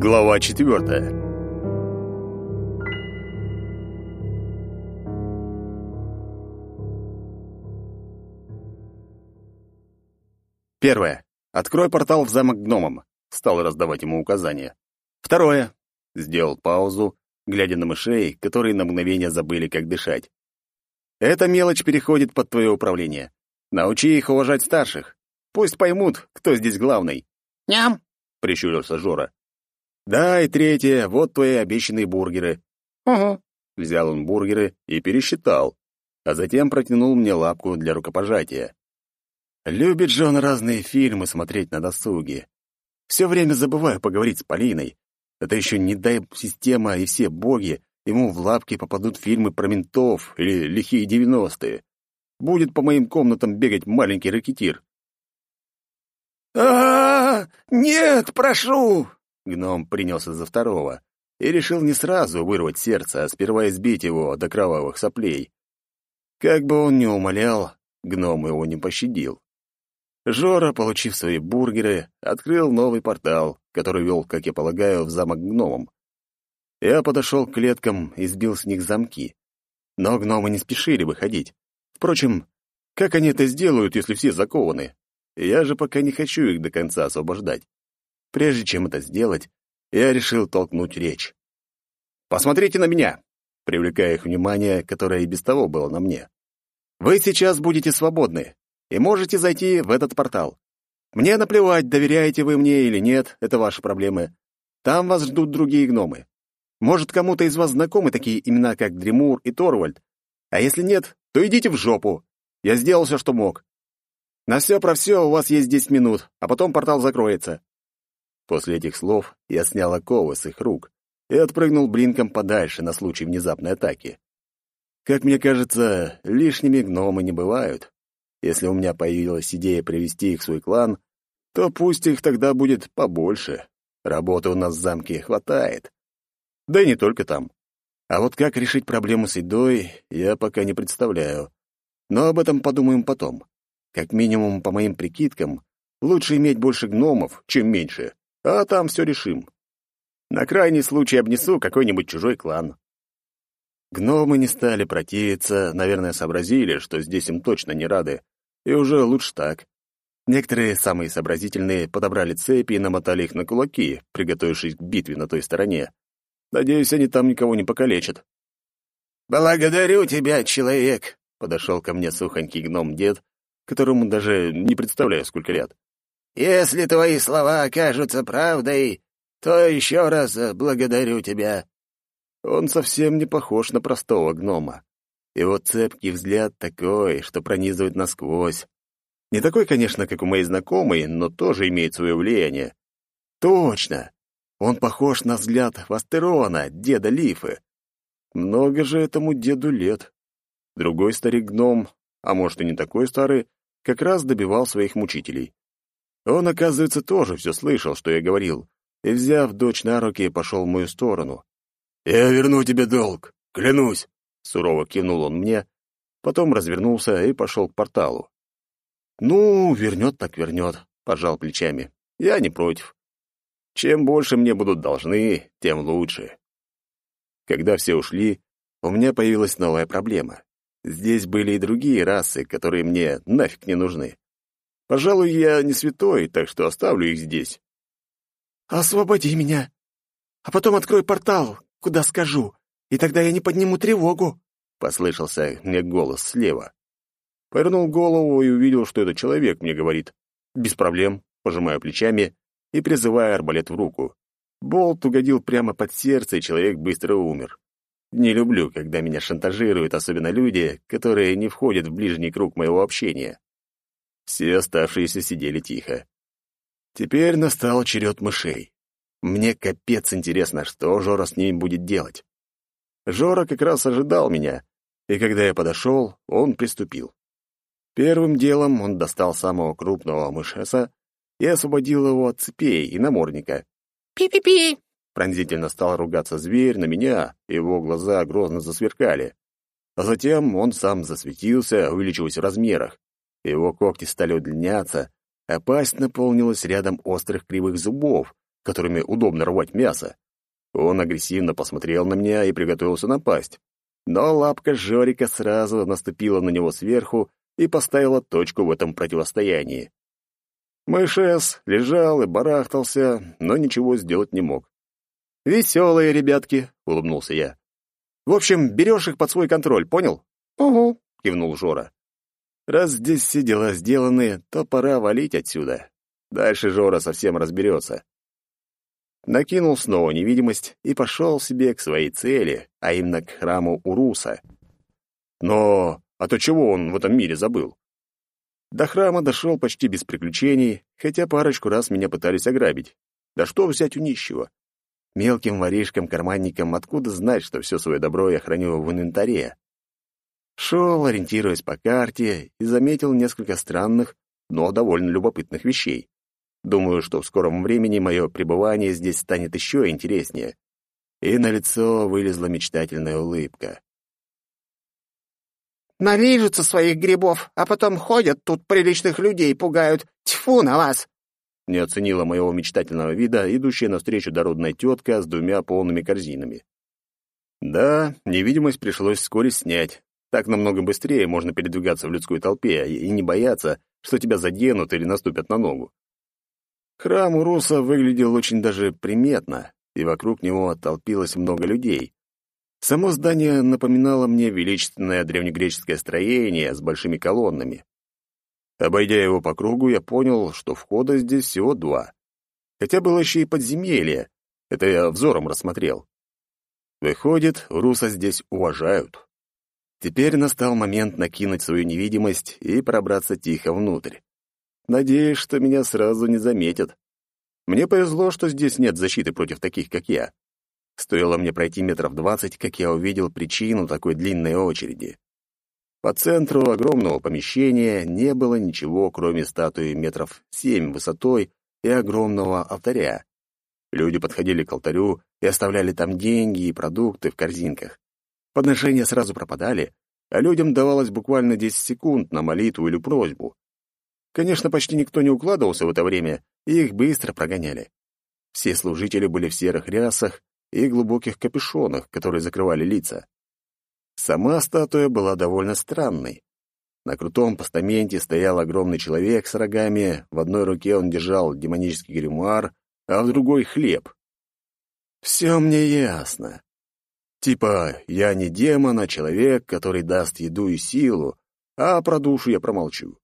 Глава четвертая. Первое. Открой портал в замок гномом. Стал раздавать ему указания. Второе. Сделал паузу, глядя на мышей, которые на мгновение забыли, как дышать. Эта мелочь переходит под твое управление. Научи их уважать старших. Пусть поймут, кто здесь главный. «Ням!» — прищурился Жора. «Да, и третье, вот твои обещанные бургеры». «Угу». Взял он бургеры и пересчитал, а затем протянул мне лапку для рукопожатия. Любит же он разные фильмы смотреть на досуге. Все время забываю поговорить с Полиной. Это еще не дай система и все боги, ему в лапки попадут фильмы про ментов или лихие девяностые. Будет по моим комнатам бегать маленький ракетир. а, -а, -а Нет, прошу!» Гном принялся за второго и решил не сразу вырвать сердце, а сперва избить его до кровавых соплей. Как бы он ни умолял, гном его не пощадил. Жора, получив свои бургеры, открыл новый портал, который вел, как я полагаю, в замок гномом. Я подошел к клеткам и сбил с них замки. Но гномы не спешили выходить. Впрочем, как они это сделают, если все закованы? Я же пока не хочу их до конца освобождать. Прежде чем это сделать, я решил толкнуть речь. «Посмотрите на меня!» привлекая их внимание, которое и без того было на мне. «Вы сейчас будете свободны и можете зайти в этот портал. Мне наплевать, доверяете вы мне или нет, это ваши проблемы. Там вас ждут другие гномы. Может, кому-то из вас знакомы такие имена, как Дремур и Торвальд. А если нет, то идите в жопу. Я сделал все, что мог. На все про все у вас есть 10 минут, а потом портал закроется. После этих слов я снял оковы с их рук и отпрыгнул блинком подальше на случай внезапной атаки. Как мне кажется, лишними гномы не бывают. Если у меня появилась идея привести их в свой клан, то пусть их тогда будет побольше. Работы у нас в замке хватает. Да и не только там. А вот как решить проблему с едой, я пока не представляю. Но об этом подумаем потом. Как минимум, по моим прикидкам, лучше иметь больше гномов, чем меньше. А там все решим. На крайний случай обнесу какой-нибудь чужой клан. Гномы не стали противиться, наверное, сообразили, что здесь им точно не рады, и уже лучше так. Некоторые, самые сообразительные, подобрали цепи и намотали их на кулаки, приготовившись к битве на той стороне. Надеюсь, они там никого не покалечат. «Благодарю тебя, человек!» — подошел ко мне сухонький гном-дед, которому даже не представляю, сколько лет. «Если твои слова окажутся правдой, то еще раз благодарю тебя». Он совсем не похож на простого гнома. Его цепкий взгляд такой, что пронизывает насквозь. Не такой, конечно, как у моей знакомой, но тоже имеет свое влияние. Точно! Он похож на взгляд Вастерона, деда Лифы. Много же этому деду лет. Другой старик-гном, а может и не такой старый, как раз добивал своих мучителей. Он, оказывается, тоже все слышал, что я говорил, и, взяв дочь на руки, пошел в мою сторону. «Я верну тебе долг, клянусь!» — сурово кивнул он мне, потом развернулся и пошел к порталу. «Ну, вернет так вернет», — пожал плечами. «Я не против. Чем больше мне будут должны, тем лучше. Когда все ушли, у меня появилась новая проблема. Здесь были и другие расы, которые мне нафиг не нужны. Пожалуй, я не святой, так что оставлю их здесь. «Освободи меня, а потом открой портал, куда скажу, и тогда я не подниму тревогу», — послышался мне голос слева. Повернул голову и увидел, что этот человек мне говорит. «Без проблем», — пожимаю плечами и призывая арбалет в руку. Болт угодил прямо под сердце, и человек быстро умер. Не люблю, когда меня шантажируют, особенно люди, которые не входят в ближний круг моего общения. Все оставшиеся сидели тихо. Теперь настал черед мышей. Мне капец интересно, что Жора с ними будет делать. Жора как раз ожидал меня, и когда я подошел, он приступил. Первым делом он достал самого крупного мышеса и освободил его от цепей и намордника. «Пи-пи-пи!» Пронзительно стал ругаться зверь на меня, его глаза грозно засверкали. А затем он сам засветился, увеличиваясь в размерах. Его когти стали удлиняться, а пасть наполнилась рядом острых кривых зубов, которыми удобно рвать мясо. Он агрессивно посмотрел на меня и приготовился напасть. Но лапка Жорика сразу наступила на него сверху и поставила точку в этом противостоянии. Мышес лежал и барахтался, но ничего сделать не мог. «Веселые ребятки», — улыбнулся я. «В общем, берешь их под свой контроль, понял?» «Угу», — кивнул Жора. «Раз здесь все дела сделаны, то пора валить отсюда. Дальше Жора совсем разберется». Накинул снова невидимость и пошел себе к своей цели, а именно к храму Уруса. Но а то чего он в этом мире забыл? До храма дошел почти без приключений, хотя парочку раз меня пытались ограбить. Да что взять у нищего? Мелким воришкам-карманникам откуда знать, что все свое добро я храню в инвентаре? Шел, ориентируясь по карте, и заметил несколько странных, но довольно любопытных вещей. Думаю, что в скором времени мое пребывание здесь станет еще интереснее. И на лицо вылезла мечтательная улыбка. Нарежутся своих грибов, а потом ходят тут приличных людей пугают. Тьфу на вас!» Не оценила моего мечтательного вида идущая навстречу дородная тетка с двумя полными корзинами. Да, невидимость пришлось вскоре снять. Так намного быстрее можно передвигаться в людской толпе и не бояться, что тебя заденут или наступят на ногу. Храм у выглядел очень даже приметно, и вокруг него толпилось много людей. Само здание напоминало мне величественное древнегреческое строение с большими колоннами. Обойдя его по кругу, я понял, что входа здесь всего два. Хотя было еще и подземелье. Это я взором рассмотрел. Выходит, руса здесь уважают. Теперь настал момент накинуть свою невидимость и пробраться тихо внутрь. Надеюсь, что меня сразу не заметят. Мне повезло, что здесь нет защиты против таких, как я. Стоило мне пройти метров двадцать, как я увидел причину такой длинной очереди. По центру огромного помещения не было ничего, кроме статуи метров семь высотой и огромного алтаря. Люди подходили к алтарю и оставляли там деньги и продукты в корзинках. Подношения сразу пропадали, а людям давалось буквально 10 секунд на молитву или просьбу. Конечно, почти никто не укладывался в это время, и их быстро прогоняли. Все служители были в серых рясах и глубоких капюшонах, которые закрывали лица. Сама статуя была довольно странной. На крутом постаменте стоял огромный человек с рогами, в одной руке он держал демонический гримуар, а в другой — хлеб. Все мне ясно. Типа, я не демон, а человек, который даст еду и силу, а про душу я промолчу.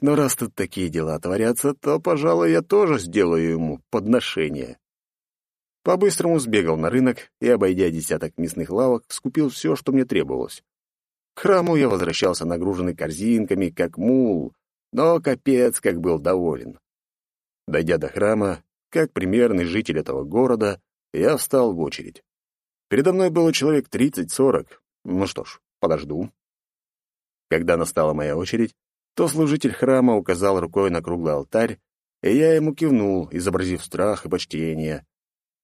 Но раз тут такие дела творятся, то, пожалуй, я тоже сделаю ему подношение. По-быстрому сбегал на рынок и, обойдя десяток мясных лавок, скупил все, что мне требовалось. К храму я возвращался нагруженный корзинками, как мул, но капец как был доволен. Дойдя до храма, как примерный житель этого города, я встал в очередь. Передо мной было человек тридцать-сорок. Ну что ж, подожду. Когда настала моя очередь, то служитель храма указал рукой на круглый алтарь, и я ему кивнул, изобразив страх и почтение.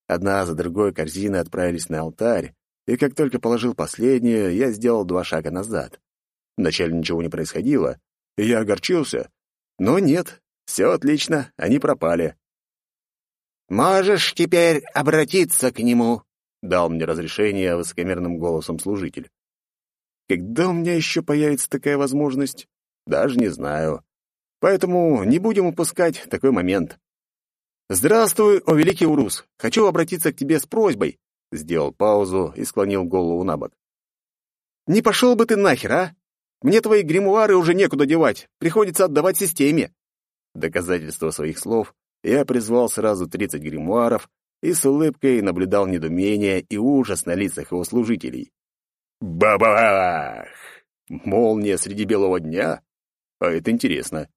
Одна за другой корзины отправились на алтарь, и как только положил последнюю, я сделал два шага назад. Вначале ничего не происходило, и я огорчился. Но нет, все отлично, они пропали. «Можешь теперь обратиться к нему», — дал мне разрешение высокомерным голосом служитель. Когда у меня еще появится такая возможность? Даже не знаю. Поэтому не будем упускать такой момент. «Здравствуй, о великий Урус! Хочу обратиться к тебе с просьбой!» Сделал паузу и склонил голову на бок. «Не пошел бы ты нахер, а? Мне твои гримуары уже некуда девать, приходится отдавать системе!» Доказательство своих слов я призвал сразу тридцать гримуаров и с улыбкой наблюдал недумение и ужас на лицах его служителей. Бабах! Молния среди белого дня? А это интересно.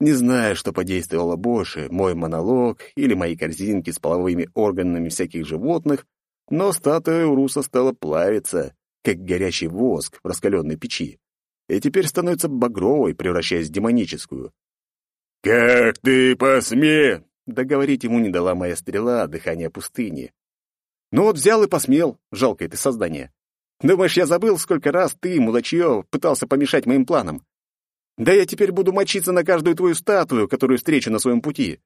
Не знаю, что подействовало больше, мой монолог или мои корзинки с половыми органами всяких животных, но статуя Уруса стала плавиться, как горящий воск в раскаленной печи, и теперь становится багровой, превращаясь в демоническую. «Как ты посме...» Договорить ему не дала моя стрела дыхания пустыни. «Ну вот взял и посмел, жалкое ты создание. Думаешь, я забыл, сколько раз ты, мудачье, пытался помешать моим планам? Да я теперь буду мочиться на каждую твою статую, которую встречу на своем пути.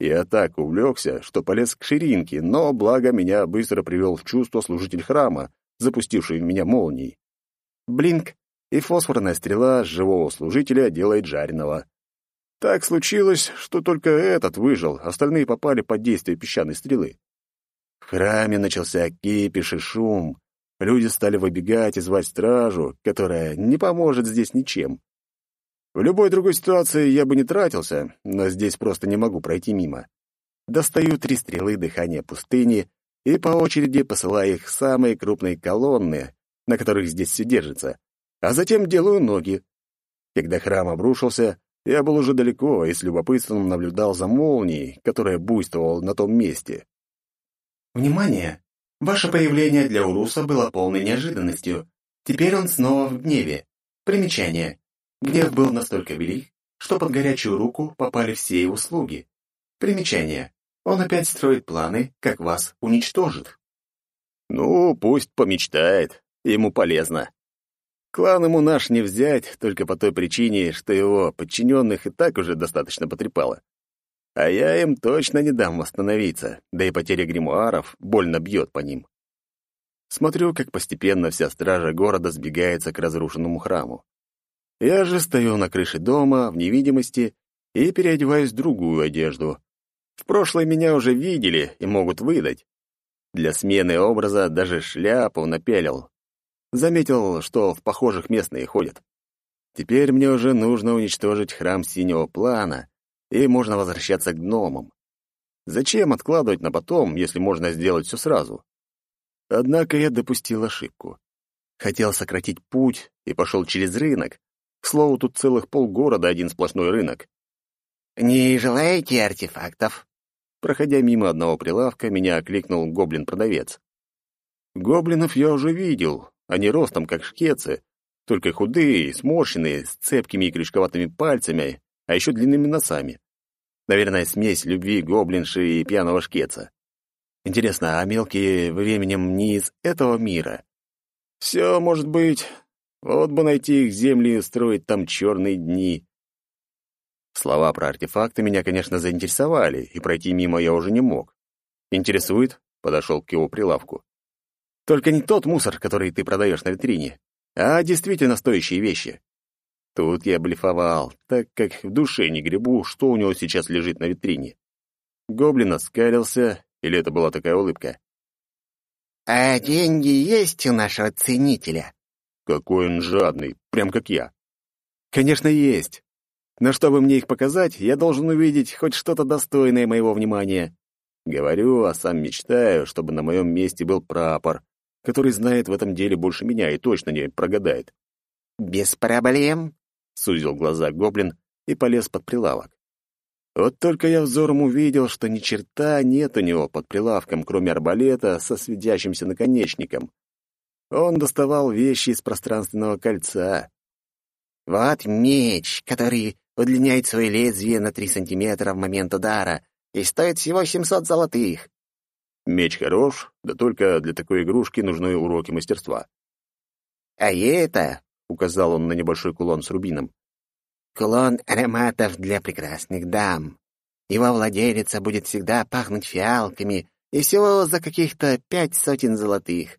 Я так увлекся, что полез к ширинке, но, благо, меня быстро привел в чувство служитель храма, запустивший в меня молнией. Блинк, и фосфорная стрела живого служителя делает жареного. Так случилось, что только этот выжил, остальные попали под действие песчаной стрелы. В храме начался кипиш и шум. Люди стали выбегать и звать стражу, которая не поможет здесь ничем. В любой другой ситуации я бы не тратился, но здесь просто не могу пройти мимо. Достаю три стрелы дыхания пустыни и по очереди посылаю их в самые крупные колонны, на которых здесь все держится, а затем делаю ноги. Когда храм обрушился, я был уже далеко и с любопытством наблюдал за молнией, которая буйствовала на том месте. «Внимание! Ваше появление для Уруса было полной неожиданностью. Теперь он снова в гневе. Примечание. Гнев был настолько велик, что под горячую руку попали все его слуги. Примечание. Он опять строит планы, как вас уничтожит. Ну, пусть помечтает, ему полезно. Клан ему наш не взять только по той причине, что его подчиненных и так уже достаточно потрепало. А я им точно не дам восстановиться, да и потеря гримуаров больно бьет по ним. Смотрю, как постепенно вся стража города сбегается к разрушенному храму. Я же стою на крыше дома, в невидимости, и переодеваюсь в другую одежду. В прошлое меня уже видели и могут выдать. Для смены образа даже шляпу напялил. Заметил, что в похожих местные ходят. Теперь мне уже нужно уничтожить храм синего плана, и можно возвращаться к гномам. Зачем откладывать на потом, если можно сделать все сразу? Однако я допустил ошибку. Хотел сократить путь и пошел через рынок, к слову, тут целых полгорода один сплошной рынок. «Не желаете артефактов?» Проходя мимо одного прилавка, меня окликнул гоблин-продавец. Гоблинов я уже видел, они ростом как шкецы, только худые, сморщенные, с цепкими и крючковатыми пальцами, а еще длинными носами. Наверное, смесь любви гоблинши и пьяного шкеца. Интересно, а мелкие временем не из этого мира? Все может быть, вот бы найти их земли и устроить там черные дни. Слова про артефакты меня, конечно, заинтересовали, и пройти мимо я уже не мог. «Интересует?» — подошел к его прилавку. «Только не тот мусор, который ты продаешь на витрине, а действительно стоящие вещи». Тут я блефовал, так как в душе не гребу, что у него сейчас лежит на витрине. Гоблин оскалился, или это была такая улыбка? «А деньги есть у нашего ценителя?» Какой он жадный, прям как я. Конечно, есть. Но чтобы мне их показать, я должен увидеть хоть что-то достойное моего внимания. Говорю, а сам мечтаю, чтобы на моем месте был прапор, который знает в этом деле больше меня и точно не прогадает. «Без проблем», — сузил глаза гоблин и полез под прилавок. Вот только я взором увидел, что ни черта нет у него под прилавком, кроме арбалета со светящимся наконечником. Он доставал вещи из пространственного кольца. «Вот меч, который удлиняет свое лезвие на три сантиметра в момент удара и стоит всего семьсот золотых». Меч хорош, да только для такой игрушки нужны уроки мастерства. «А это», — указал он на небольшой кулон с рубином, «кулон ароматов для прекрасных дам. Его владелица будет всегда пахнуть фиалками и всего за каких-то пять сотен золотых.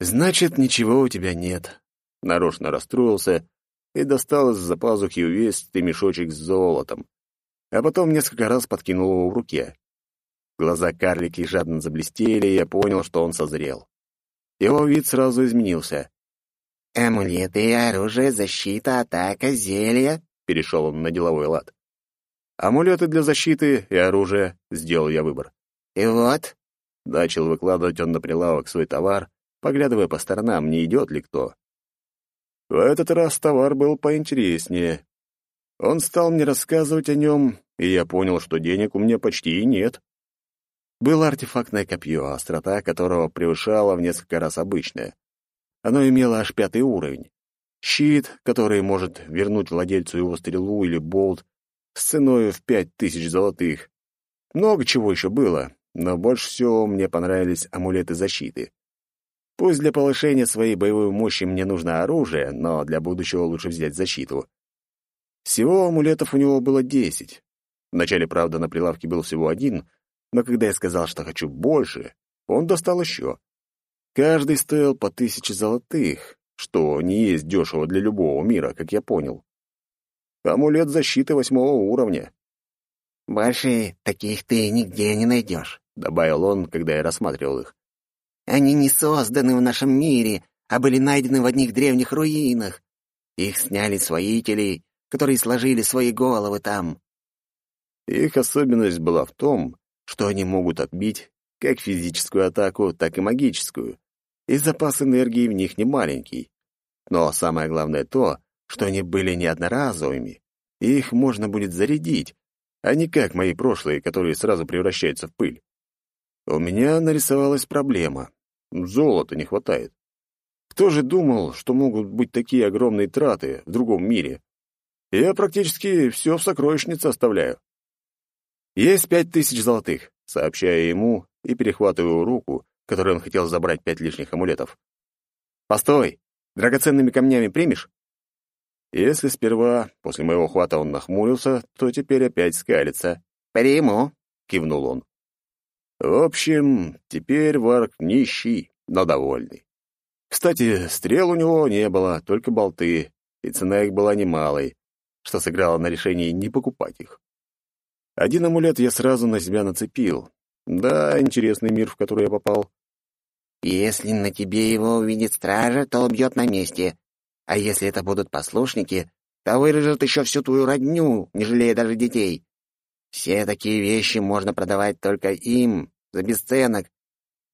«Значит, ничего у тебя нет». Нарочно расстроился и достал из-за пазухи увесистый мешочек с золотом, а потом несколько раз подкинул его в руке. Глаза карлики жадно заблестели, и я понял, что он созрел. Его вид сразу изменился. «Амулеты, оружие, защита, атака, зелья», — перешел он на деловой лад. «Амулеты для защиты и оружия», — сделал я выбор. «И вот», — начал выкладывать он на прилавок свой товар, поглядывая по сторонам, не идет ли кто. В этот раз товар был поинтереснее. Он стал мне рассказывать о нем, и я понял, что денег у меня почти и нет. Было артефактное копье, острота которого превышала в несколько раз обычное. Оно имело аж пятый уровень. Щит, который может вернуть владельцу его стрелу или болт, с ценой в пять тысяч золотых. Много чего еще было, но больше всего мне понравились амулеты защиты. Пусть для повышения своей боевой мощи мне нужно оружие, но для будущего лучше взять защиту. Всего амулетов у него было десять. Вначале, правда, на прилавке был всего один, но когда я сказал, что хочу больше, он достал еще. Каждый стоил по тысяче золотых, что не есть дешево для любого мира, как я понял. Амулет защиты восьмого уровня. «Больше таких ты нигде не найдешь», — добавил он, когда я рассматривал их. «Они не созданы в нашем мире, а были найдены в одних древних руинах. Их сняли своители, которые сложили свои головы там». Их особенность была в том, что они могут отбить как физическую атаку, так и магическую, и запас энергии в них не маленький. Но самое главное то, что они были не одноразовыми, и их можно будет зарядить, а не как мои прошлые, которые сразу превращаются в пыль. У меня нарисовалась проблема. Золота не хватает. Кто же думал, что могут быть такие огромные траты в другом мире? Я практически все в сокровищнице оставляю. Есть пять тысяч золотых, сообщаю ему и перехватываю руку, которой он хотел забрать пять лишних амулетов. Постой, драгоценными камнями примешь? Если сперва, после моего хвата, он нахмурился, то теперь опять скалится. «Приму», — кивнул он. В общем, теперь Варк нищий, но довольный. Кстати, стрел у него не было, только болты, и цена их была немалой, что сыграло на решении не покупать их. Один амулет я сразу на себя нацепил. Да, интересный мир, в который я попал. «Если на тебе его увидит стража, то убьет на месте. А если это будут послушники, то вырежут еще всю твою родню, не жалея даже детей. Все такие вещи можно продавать только им, за бесценок.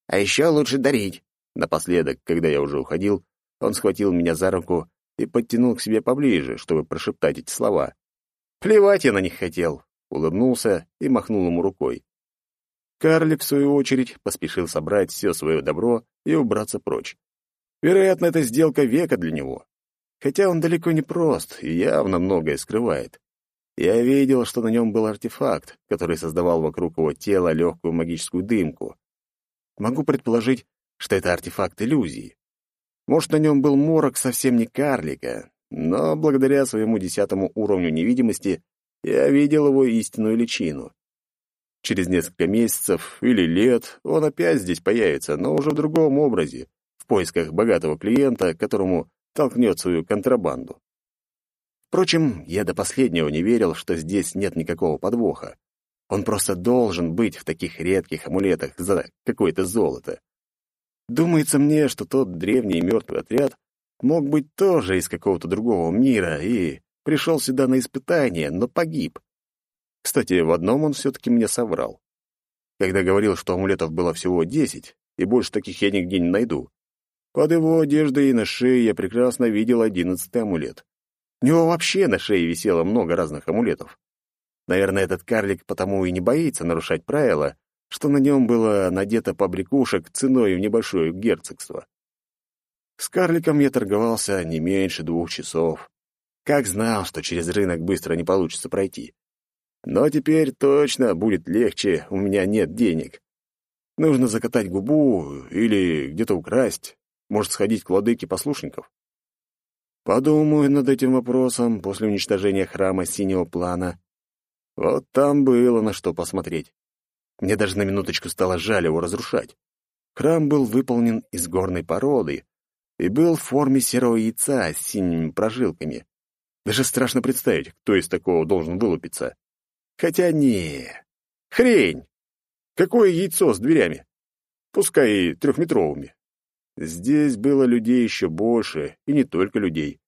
А еще лучше дарить. Напоследок, когда я уже уходил, он схватил меня за руку и подтянул к себе поближе, чтобы прошептать эти слова. Плевать я на них хотел. Улыбнулся и махнул ему рукой. Карлик, в свою очередь, поспешил собрать все свое добро и убраться прочь. Вероятно, это сделка века для него. Хотя он далеко не прост и явно многое скрывает. Я видел, что на нем был артефакт, который создавал вокруг его тела легкую магическую дымку. Могу предположить, что это артефакт иллюзии. Может, на нем был морок совсем не карлика, но благодаря своему десятому уровню невидимости я видел его истинную личину. Через несколько месяцев или лет он опять здесь появится, но уже в другом образе, в поисках богатого клиента, которому толкнет свою контрабанду. Впрочем, я до последнего не верил, что здесь нет никакого подвоха. Он просто должен быть в таких редких амулетах за какое-то золото. Думается мне, что тот древний мертвый отряд мог быть тоже из какого-то другого мира и пришел сюда на испытание, но погиб. Кстати, в одном он все-таки мне соврал. Когда говорил, что амулетов было всего десять, и больше таких я нигде не найду. Под его одеждой и на шее я прекрасно видел одиннадцатый амулет. У него вообще на шее висело много разных амулетов. Наверное, этот карлик потому и не боится нарушать правила, что на нем было надето побрякушек ценой в небольшое герцогство. С карликом я торговался не меньше двух часов. Как знал, что через рынок быстро не получится пройти. Но теперь точно будет легче, у меня нет денег. Нужно закатать губу или где-то украсть, может, сходить к владыке послушников? Подумаю над этим вопросом после уничтожения храма синего плана. Вот там было на что посмотреть. Мне даже на минуточку стало жаль его разрушать. Храм был выполнен из горной породы и был в форме серого яйца с синими прожилками. Даже страшно представить, кто из такого должен вылупиться. Хотя не, хрень! Какое яйцо с дверями? Пускай и трехметровыми. Здесь было людей еще больше, и не только людей.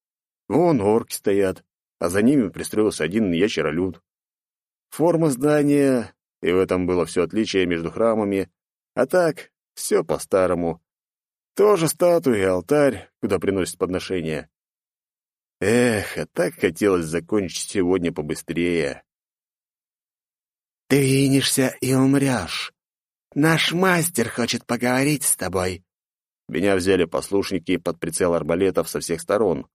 Вон орки стоят, а за ними пристроился один ящеролюд. Форма здания, и в этом было все отличие между храмами, а так, все по-старому. Тоже статуи и алтарь, куда приносят подношения. Эх, а так хотелось закончить сегодня побыстрее. «Ты винишься и умрешь. Наш мастер хочет поговорить с тобой», меня взяли послушники под прицел арбалетов со всех сторон.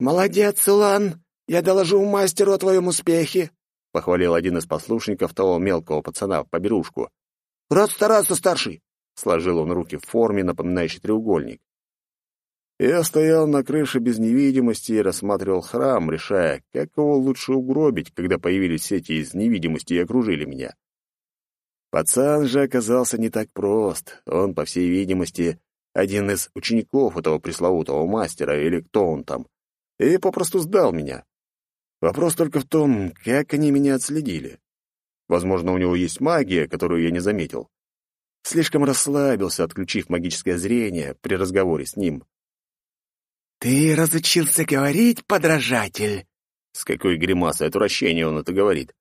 «Молодец, Улан! Я доложу мастеру о твоем успехе!» — похвалил один из послушников того мелкого пацана в поберушку. «Рад стараться, старший!» — сложил он руки в форме, напоминающей треугольник. Я стоял на крыше без невидимости и рассматривал храм, решая, как его лучше угробить, когда появились сети из невидимости и окружили меня. Пацан же оказался не так прост. Он, по всей видимости, один из учеников этого пресловутого мастера, или кто он там, и попросту сдал меня. Вопрос только в том, как они меня отследили. Возможно, у него есть магия, которую я не заметил. Слишком расслабился, отключив магическое зрение при разговоре с ним. «Ты разучился говорить, подражатель?» С какой гримасой отвращения он это говорит.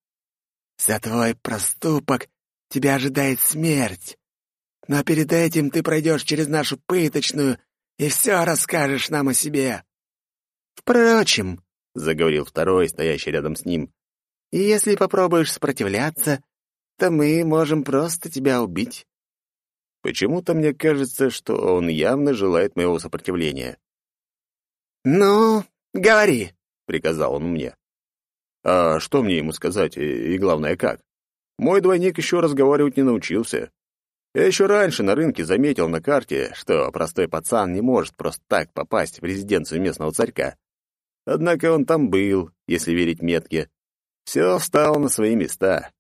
«За твой проступок тебя ожидает смерть. Но перед этим ты пройдешь через нашу пыточную и все расскажешь нам о себе. Впрочем, — заговорил второй, стоящий рядом с ним, — если попробуешь сопротивляться, то мы можем просто тебя убить. Почему-то мне кажется, что он явно желает моего сопротивления. «Ну, говори», — приказал он мне. «А что мне ему сказать, и, главное, как? Мой двойник еще разговаривать не научился. Я еще раньше на рынке заметил на карте, что простой пацан не может просто так попасть в резиденцию местного царька. Однако он там был, если верить метке. Все встало на свои места.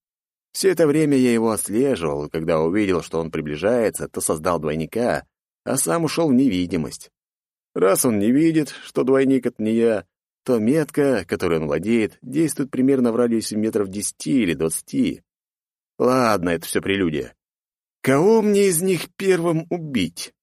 Все это время я его отслеживал, когда увидел, что он приближается, то создал двойника, а сам ушел в невидимость. Раз он не видит, что двойник — это не я, то метка, которой он владеет, действует примерно в радиусе метров десяти или двадцати. Ладно, это все прелюдия. Кого мне из них первым убить?